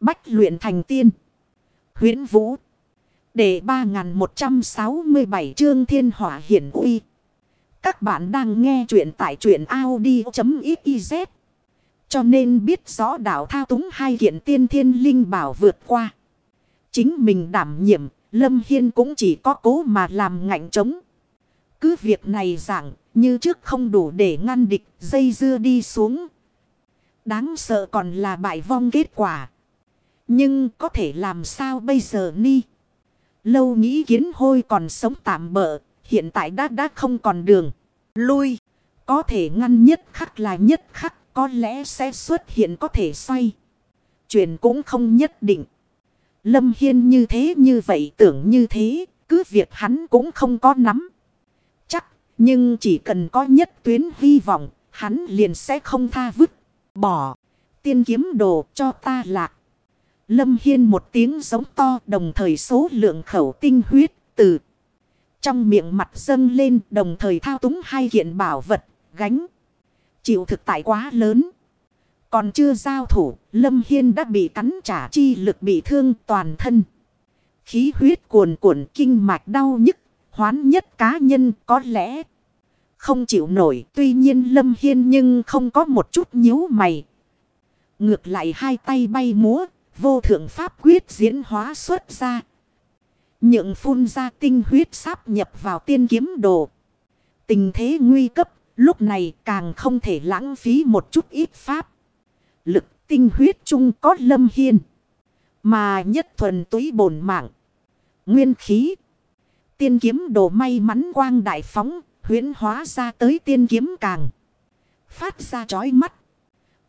Bách luyện thành tiên. huyễn Vũ. Để 3167 chương thiên hỏa hiển uy. Các bạn đang nghe truyện tại truyện Audi.xyz. Cho nên biết rõ đạo thao túng hai kiện tiên thiên linh bảo vượt qua. Chính mình đảm nhiệm, Lâm Hiên cũng chỉ có cố mà làm ngạnh trống. Cứ việc này dạng, như trước không đủ để ngăn địch, dây dưa đi xuống. Đáng sợ còn là bại vong kết quả. Nhưng có thể làm sao bây giờ ni? Lâu nghĩ kiến hôi còn sống tạm bỡ, hiện tại đã đã không còn đường. Lui, có thể ngăn nhất khắc là nhất khắc, có lẽ sẽ xuất hiện có thể xoay. Chuyện cũng không nhất định. Lâm Hiên như thế như vậy tưởng như thế, cứ việc hắn cũng không có nắm. Chắc, nhưng chỉ cần có nhất tuyến hy vọng, hắn liền sẽ không tha vứt, bỏ. Tiên kiếm đồ cho ta lạc. Lâm Hiên một tiếng giống to đồng thời số lượng khẩu tinh huyết từ trong miệng mặt dâng lên đồng thời thao túng hai kiện bảo vật gánh. Chịu thực tại quá lớn. Còn chưa giao thủ, Lâm Hiên đã bị cắn trả chi lực bị thương toàn thân. Khí huyết cuồn cuộn kinh mạch đau nhức, hoán nhất cá nhân có lẽ không chịu nổi. Tuy nhiên Lâm Hiên nhưng không có một chút nhíu mày. Ngược lại hai tay bay múa, vô thượng pháp quyết diễn hóa xuất ra. Nhượng phun ra tinh huyết sáp nhập vào tiên kiếm đồ. Tình thế nguy cấp, lúc này càng không thể lãng phí một chút ít pháp. Lực tinh huyết chung có lâm hiên. Mà nhất thuần túy bổn mạng. Nguyên khí. Tiên kiếm đồ may mắn quang đại phóng, huyến hóa ra tới tiên kiếm càng. Phát ra chói mắt.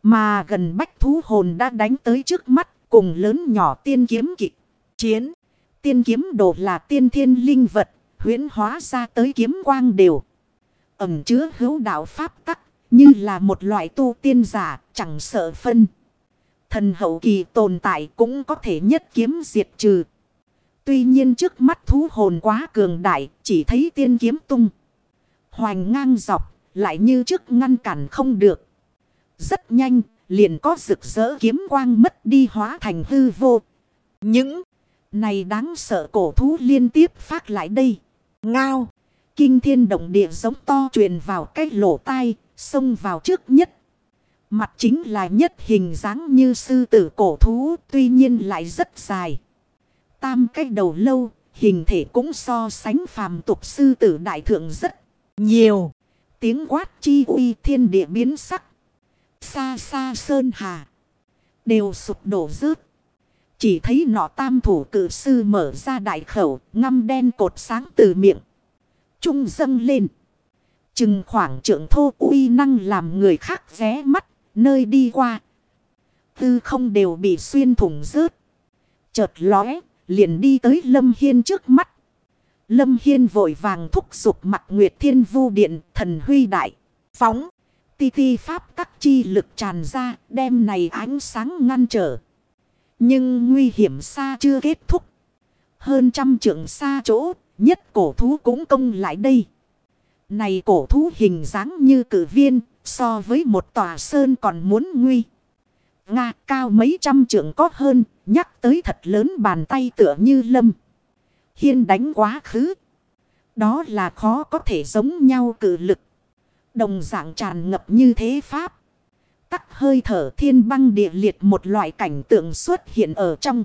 Mà gần bách thú hồn đã đánh tới trước mắt cùng lớn nhỏ tiên kiếm kịch. Chiến. Tiên kiếm đồ là tiên thiên linh vật. huyễn hóa ra tới kiếm quang đều. Ẩm chứa hữu đạo pháp tắc. Như là một loại tu tiên giả. Chẳng sợ phân. Thần hậu kỳ tồn tại cũng có thể nhất kiếm diệt trừ. Tuy nhiên trước mắt thú hồn quá cường đại. Chỉ thấy tiên kiếm tung. Hoành ngang dọc. Lại như trước ngăn cản không được. Rất nhanh liền có rực rỡ kiếm quang mất đi hóa thành hư vô. Những này đáng sợ cổ thú liên tiếp phát lại đây. Ngao, kinh thiên động địa giống to truyền vào cái lỗ tai, xông vào trước nhất. Mặt chính là nhất hình dáng như sư tử cổ thú, tuy nhiên lại rất dài. Tam cái đầu lâu, hình thể cũng so sánh phàm tục sư tử đại thượng rất nhiều. Tiếng quát chi uy thiên địa biến sắc. Xa xa sơn hà. Đều sụp đổ rớt. Chỉ thấy nọ tam thủ cử sư mở ra đại khẩu. Ngăm đen cột sáng từ miệng. Trung dâng lên. Chừng khoảng trưởng thô uy năng làm người khác ré mắt. Nơi đi qua. Tư không đều bị xuyên thủng rớt. Chợt lóe. Liền đi tới Lâm Hiên trước mắt. Lâm Hiên vội vàng thúc giục mặt Nguyệt Thiên Vu Điện, thần huy đại. Phóng ti ti pháp tắc chi lực tràn ra, đem này ánh sáng ngăn trở. Nhưng nguy hiểm xa chưa kết thúc. Hơn trăm trượng xa chỗ, nhất cổ thú cũng công lại đây. Này cổ thú hình dáng như cử viên, so với một tòa sơn còn muốn nguy. Nga cao mấy trăm trượng có hơn, nhắc tới thật lớn bàn tay tựa như lâm. Hiên đánh quá khứ. Đó là khó có thể giống nhau cử lực. Đồng dạng tràn ngập như thế pháp. Tắc hơi thở thiên băng địa liệt một loại cảnh tượng xuất hiện ở trong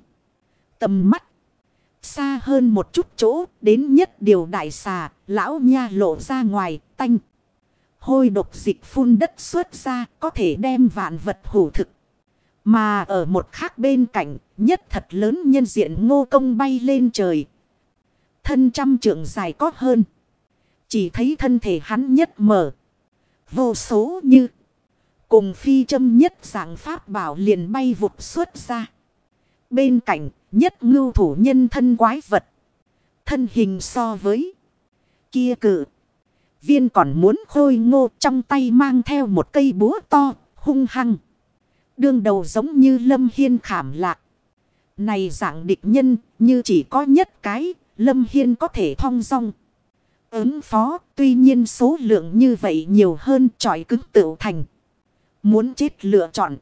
tầm mắt. Xa hơn một chút chỗ đến nhất điều đại xà, lão nha lộ ra ngoài, tanh. Hôi độc dịch phun đất xuất ra có thể đem vạn vật hủ thực. Mà ở một khác bên cạnh, nhất thật lớn nhân diện ngô công bay lên trời. Thân trăm trượng dài có hơn. Chỉ thấy thân thể hắn nhất mở. Vô số như. Cùng phi châm nhất dạng pháp bảo liền bay vụt xuất ra. Bên cạnh nhất ngưu thủ nhân thân quái vật. Thân hình so với kia cự. Viên còn muốn khôi ngô trong tay mang theo một cây búa to, hung hăng. Đương đầu giống như lâm hiên khảm lạc. Này dạng địch nhân như chỉ có nhất cái, lâm hiên có thể thong dong ứng phó. Tuy nhiên số lượng như vậy nhiều hơn trọi cứng tự thành. Muốn chết lựa chọn.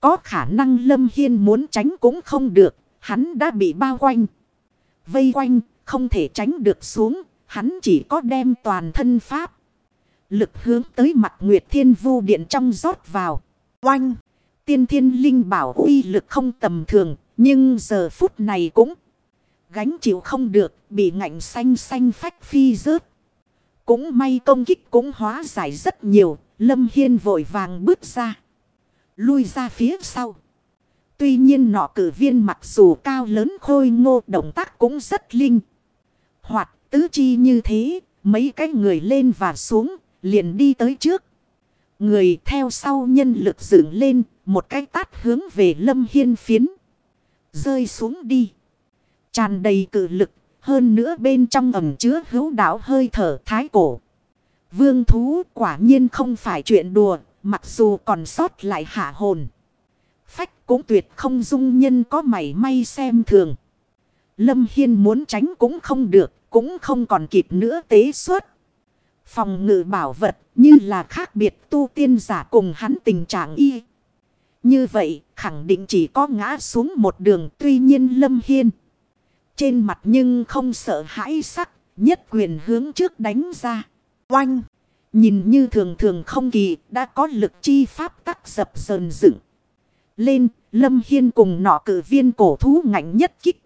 Có khả năng Lâm Hiên muốn tránh cũng không được. Hắn đã bị bao quanh. Vây quanh, không thể tránh được xuống. Hắn chỉ có đem toàn thân pháp. Lực hướng tới mặt Nguyệt Thiên Vu Điện trong rót vào. Oanh! Tiên thiên linh bảo uy lực không tầm thường. Nhưng giờ phút này cũng gánh chịu không được. Bị ngạnh xanh xanh phách phi rớt. Cũng may công kích cũng hóa giải rất nhiều. Lâm Hiên vội vàng bước ra. Lui ra phía sau. Tuy nhiên nọ cử viên mặc dù cao lớn khôi ngô, động tác cũng rất linh. Hoạt tứ chi như thế. Mấy cái người lên và xuống, liền đi tới trước. Người theo sau nhân lực dựng lên. Một cái tát hướng về lâm hiên phiến. Rơi xuống đi. Tràn đầy cử lực. Hơn nữa bên trong ẩm chứa hữu đảo hơi thở thái cổ. Vương thú quả nhiên không phải chuyện đùa. Mặc dù còn sót lại hạ hồn. Phách cũng tuyệt không dung nhân có mảy may xem thường. Lâm Hiên muốn tránh cũng không được. Cũng không còn kịp nữa tế suốt. Phòng ngự bảo vật như là khác biệt tu tiên giả cùng hắn tình trạng y. Như vậy, khẳng định chỉ có ngã xuống một đường tuy nhiên Lâm Hiên. Trên mặt nhưng không sợ hãi sắc, nhất quyền hướng trước đánh ra. Oanh! Nhìn như thường thường không kỳ, đã có lực chi pháp tắc dập dờn dựng. Lên, Lâm Hiên cùng nọ cử viên cổ thú ngạnh nhất kích.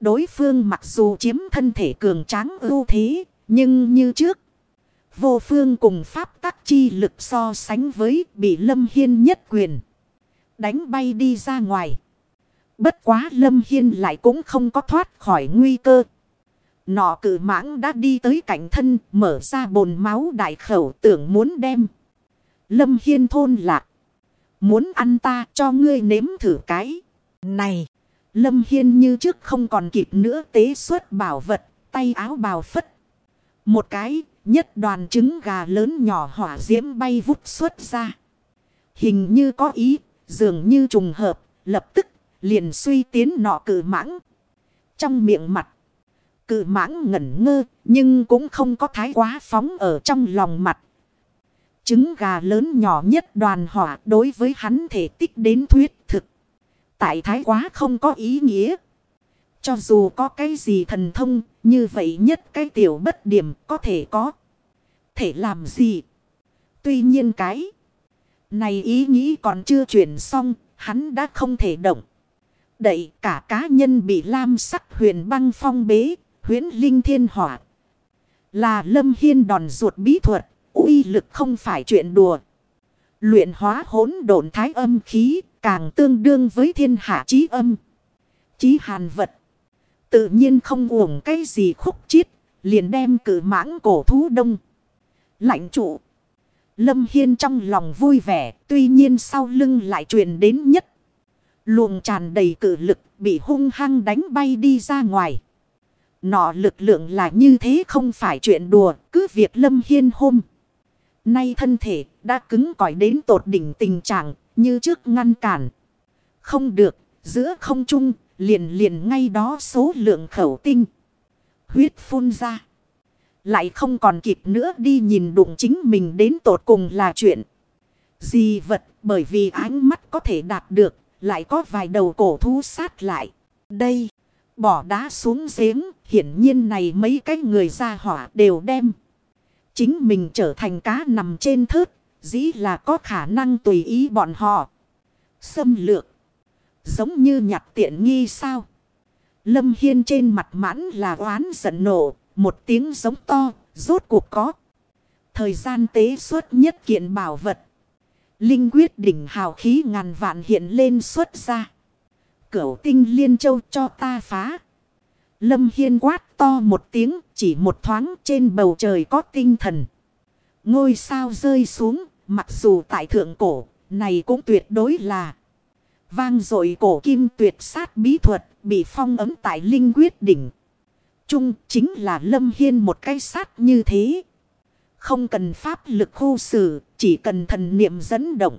Đối phương mặc dù chiếm thân thể cường tráng ưu thế, nhưng như trước. Vô phương cùng pháp tắc chi lực so sánh với bị Lâm Hiên nhất quyền. Đánh bay đi ra ngoài. Bất quá Lâm Hiên lại cũng không có thoát khỏi nguy cơ. Nọ cử mãng đã đi tới cạnh thân, mở ra bồn máu đại khẩu tưởng muốn đem. Lâm Hiên thôn lạc. Muốn ăn ta, cho ngươi nếm thử cái. Này. Lâm Hiên như trước không còn kịp nữa, tế xuất bảo vật. Tay áo bào phất. Một cái, nhất đoàn trứng gà lớn nhỏ hỏa diễm bay vút xuất ra. Hình như có ý. Dường như trùng hợp. Lập tức liền suy tiến nọ cử mãng. Trong miệng mặt Cự mãng ngẩn ngơ, nhưng cũng không có thái quá phóng ở trong lòng mặt. Trứng gà lớn nhỏ nhất đoàn hỏa đối với hắn thể tích đến thuyết thực. Tại thái quá không có ý nghĩa. Cho dù có cái gì thần thông, như vậy nhất cái tiểu bất điểm có thể có. Thể làm gì? Tuy nhiên cái này ý nghĩ còn chưa chuyển xong, hắn đã không thể động. Đậy cả cá nhân bị lam sắc huyền băng phong bế, huyến linh thiên hỏa. Là lâm hiên đòn ruột bí thuật, uy lực không phải chuyện đùa. Luyện hóa hỗn độn thái âm khí, càng tương đương với thiên hạ trí âm. Chí hàn vật. Tự nhiên không uổng cái gì khúc chiết, liền đem cử mãng cổ thú đông. Lạnh trụ. Lâm Hiên trong lòng vui vẻ, tuy nhiên sau lưng lại truyền đến nhất. Luồng tràn đầy cử lực bị hung hăng đánh bay đi ra ngoài. Nọ lực lượng là như thế không phải chuyện đùa, cứ việc Lâm Hiên hôm. Nay thân thể đã cứng cỏi đến tột đỉnh tình trạng như trước ngăn cản. Không được, giữa không trung, liền liền ngay đó số lượng khẩu tinh. Huyết phun ra. Lại không còn kịp nữa đi nhìn đụng chính mình đến tột cùng là chuyện. Gì vật bởi vì ánh mắt có thể đạt được, lại có vài đầu cổ thú sát lại. Đây. Bỏ đá xuống giếng, hiển nhiên này mấy cái người ra hỏa đều đem. Chính mình trở thành cá nằm trên thớt, dĩ là có khả năng tùy ý bọn họ. Xâm lược, giống như nhặt tiện nghi sao. Lâm Hiên trên mặt mãn là oán giận nổ, một tiếng giống to, rốt cuộc có. Thời gian tế suốt nhất kiện bảo vật. Linh quyết đỉnh hào khí ngàn vạn hiện lên xuất ra cửu tinh liên châu cho ta phá. Lâm Hiên quát to một tiếng, chỉ một thoáng trên bầu trời có tinh thần. Ngôi sao rơi xuống, mặc dù tại thượng cổ, này cũng tuyệt đối là vang dội cổ kim tuyệt sát bí thuật, bị phong ấm tại linh quyết đỉnh. Trung chính là Lâm Hiên một cái sát như thế. Không cần pháp lực khu xử, chỉ cần thần niệm dẫn động.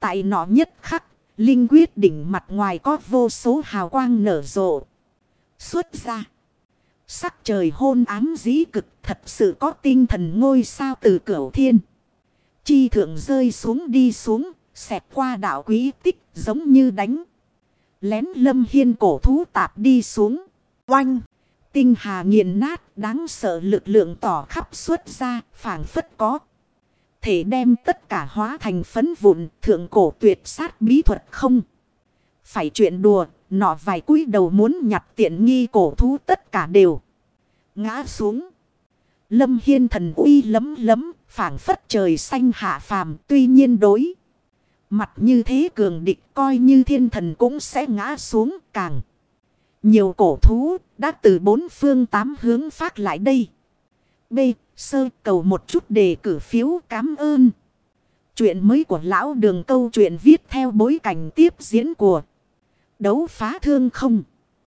Tại nó nhất khắc, Linh quyết đỉnh mặt ngoài có vô số hào quang nở rộ. Xuất ra. Sắc trời hôn ám dĩ cực thật sự có tinh thần ngôi sao từ cửu thiên. Chi thượng rơi xuống đi xuống, Xẹt qua đảo quý tích giống như đánh. Lén lâm hiên cổ thú tạp đi xuống. Oanh! Tinh hà nghiền nát đáng sợ lực lượng tỏ khắp xuất ra phảng phất có. Thể đem tất cả hóa thành phấn vụn thượng cổ tuyệt sát bí thuật không. Phải chuyện đùa, nọ vài cúi đầu muốn nhặt tiện nghi cổ thú tất cả đều. Ngã xuống. Lâm Hiên thần uy lấm lấm, phảng phất trời xanh hạ phàm tuy nhiên đối. Mặt như thế cường địch coi như thiên thần cũng sẽ ngã xuống càng. Nhiều cổ thú đã từ bốn phương tám hướng phát lại đây. B. Sơ, cầu một chút đề cử phiếu cảm ơn. Chuyện mới của lão đường câu chuyện viết theo bối cảnh tiếp diễn của đấu phá thương không.